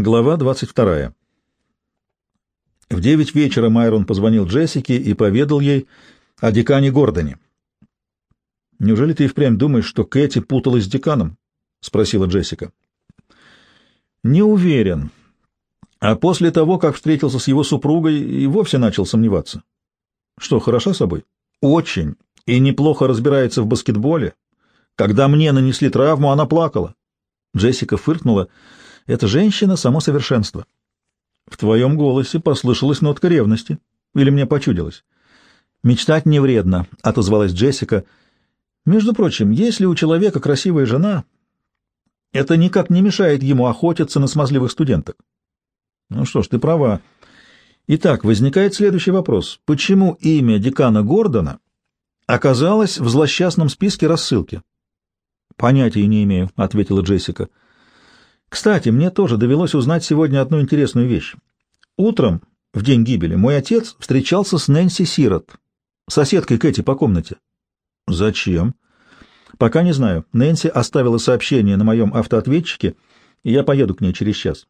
Глава 22. В девять вечера Майрон позвонил Джессике и поведал ей о декане Гордоне. «Неужели ты и впрямь думаешь, что Кэти путалась с деканом?» — спросила Джессика. «Не уверен. А после того, как встретился с его супругой, и вовсе начал сомневаться. Что, хороша собой? Очень. И неплохо разбирается в баскетболе. Когда мне нанесли травму, она плакала». Джессика фыркнула — эта женщина — само совершенство. В твоем голосе послышалась нотка ревности. Или мне почудилось? Мечтать не вредно, — отозвалась Джессика. Между прочим, если у человека красивая жена, это никак не мешает ему охотиться на смазливых студенток. Ну что ж, ты права. Итак, возникает следующий вопрос. Почему имя декана Гордона оказалось в злосчастном списке рассылки? Понятия не имею, — ответила Джессика. — кстати, мне тоже довелось узнать сегодня одну интересную вещь. Утром, в день гибели, мой отец встречался с Нэнси Сирот, соседкой Кэти по комнате. Зачем? Пока не знаю. Нэнси оставила сообщение на моем автоответчике, и я поеду к ней через час.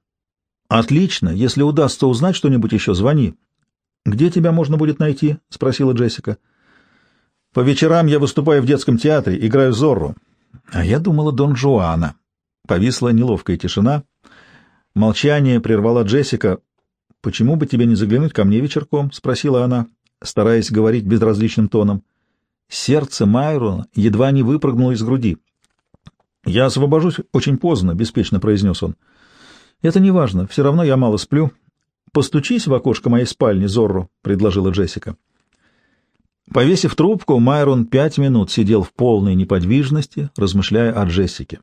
Отлично. Если удастся узнать что-нибудь еще, звони. Где тебя можно будет найти? спросила Джессика. По вечерам я выступаю в детском театре, играю Зорро. А я думала Дон Жуана. Повисла неловкая тишина. Молчание прервала Джессика. «Почему бы тебе не заглянуть ко мне вечерком?» — спросила она, стараясь говорить безразличным тоном. Сердце Майрона едва не выпрыгнуло из груди. «Я освобожусь очень поздно», — беспечно произнес он. «Это не важно, все равно я мало сплю. Постучись в окошко моей спальни, Зорро», — предложила Джессика. Повесив трубку, Майрон пять минут сидел в полной неподвижности, размышляя о Джессике.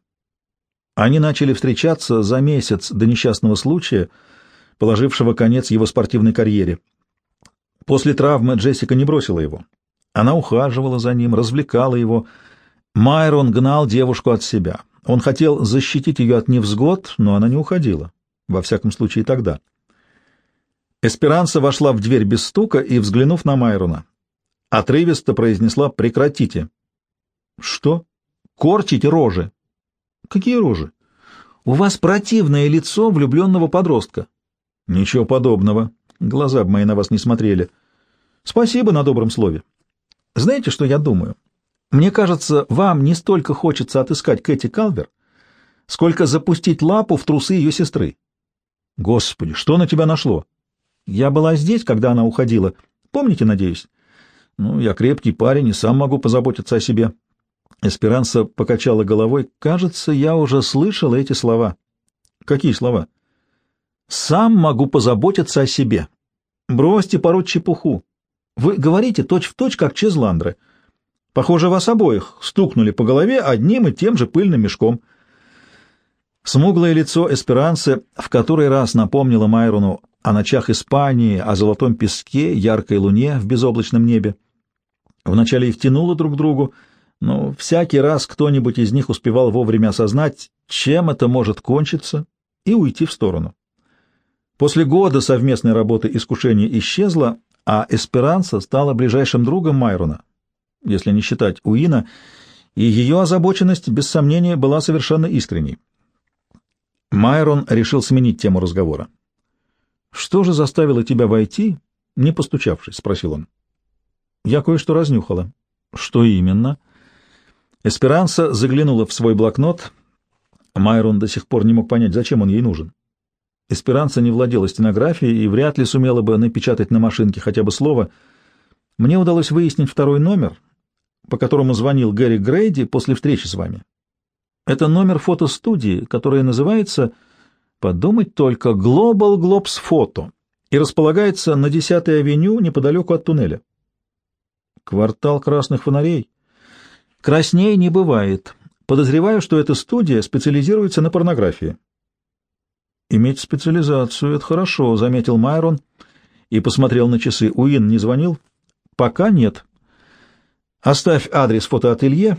Они начали встречаться за месяц до несчастного случая, положившего конец его спортивной карьере. После травмы Джессика не бросила его. Она ухаживала за ним, развлекала его. Майрон гнал девушку от себя. Он хотел защитить ее от невзгод, но она не уходила. Во всяком случае, тогда. Эсперанса вошла в дверь без стука и, взглянув на Майрона, отрывисто произнесла «Прекратите». «Что? Корчите рожи!» Какие рожи? У вас противное лицо влюбленного подростка. Ничего подобного. Глаза бы мои на вас не смотрели. Спасибо на добром слове. Знаете, что я думаю? Мне кажется, вам не столько хочется отыскать Кэти Калвер, сколько запустить лапу в трусы ее сестры. Господи, что на тебя нашло? Я была здесь, когда она уходила. Помните, надеюсь? Ну, я крепкий парень и сам могу позаботиться о себе. Эсперанса покачала головой. «Кажется, я уже слышала эти слова». «Какие слова?» «Сам могу позаботиться о себе. Бросьте пороть чепуху. Вы говорите точь-в-точь, точь, как Чезландры. Похоже, вас обоих стукнули по голове одним и тем же пыльным мешком». Смуглое лицо Эсперанцы в который раз напомнило Майрону о ночах Испании, о золотом песке, яркой луне в безоблачном небе. Вначале их тянуло друг к другу, но всякий раз кто-нибудь из них успевал вовремя осознать, чем это может кончиться, и уйти в сторону. После года совместной работы искушение исчезло, а Эсперанса стала ближайшим другом Майрона, если не считать Уина, и ее озабоченность, без сомнения, была совершенно искренней. Майрон решил сменить тему разговора. «Что же заставило тебя войти, не постучавшись?» — спросил он. «Я кое-что разнюхала». «Что именно?» Эсперанса заглянула в свой блокнот. Майрон до сих пор не мог понять, зачем он ей нужен. Эсперанса не владела стенографией и вряд ли сумела бы напечатать на машинке хотя бы слово. Мне удалось выяснить второй номер, по которому звонил Гэри Грейди после встречи с вами. Это номер фотостудии, которая называется, подумать только, Global Globes Photo и располагается на 10-й авеню неподалеку от туннеля. Квартал красных фонарей. Красней не бывает. Подозреваю, что эта студия специализируется на порнографии. Иметь специализацию — это хорошо, — заметил Майрон и посмотрел на часы. Уин не звонил? Пока нет. Оставь адрес фотоателье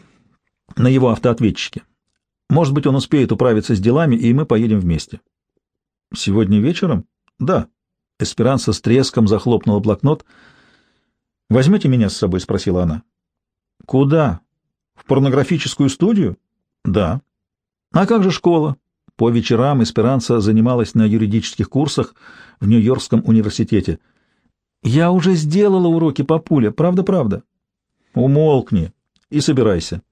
на его автоответчике. Может быть, он успеет управиться с делами, и мы поедем вместе. Сегодня вечером? Да. Эсперанса с треском захлопнула блокнот. «Возьмете меня с собой?» — спросила она. «Куда?» В порнографическую студию? Да. А как же школа? По вечерам Эсперанца занималась на юридических курсах в Нью-Йоркском университете. «Я уже сделала уроки по пуле, правда-правда?» «Умолкни и собирайся».